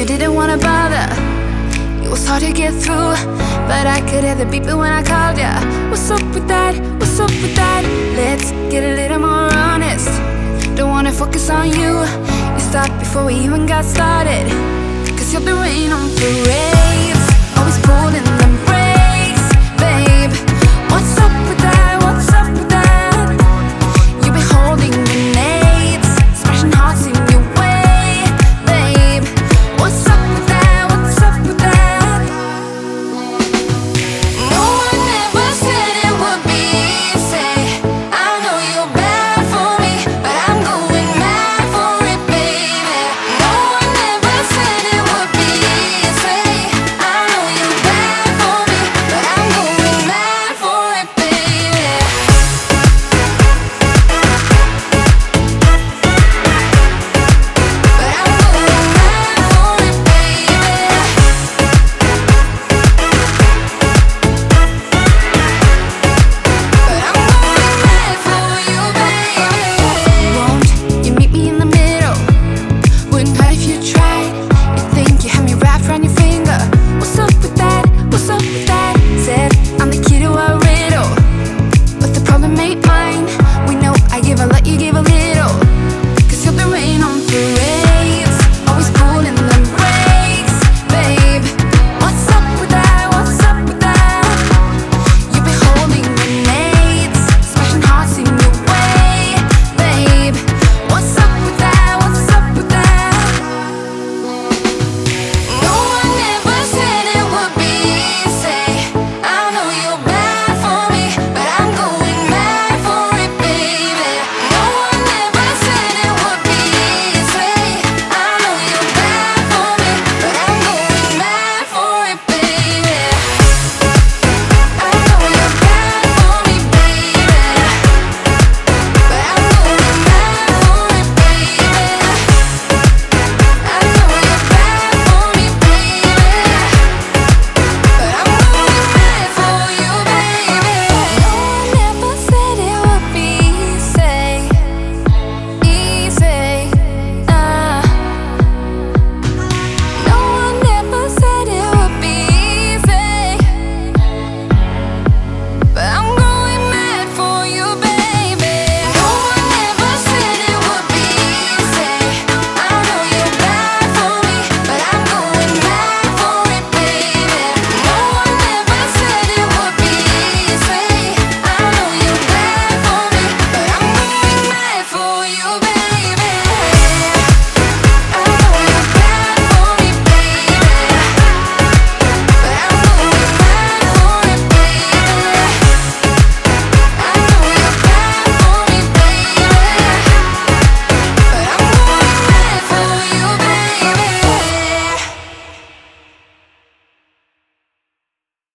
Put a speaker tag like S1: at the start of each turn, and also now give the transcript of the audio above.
S1: You didn't wanna bother. It was hard to get through, but I could hear the beeping when I called ya. What's up with that? What's up with that? Let's get a little more honest. Don't wanna focus on you. You stopped before we even got started. Cause you're the rain on parade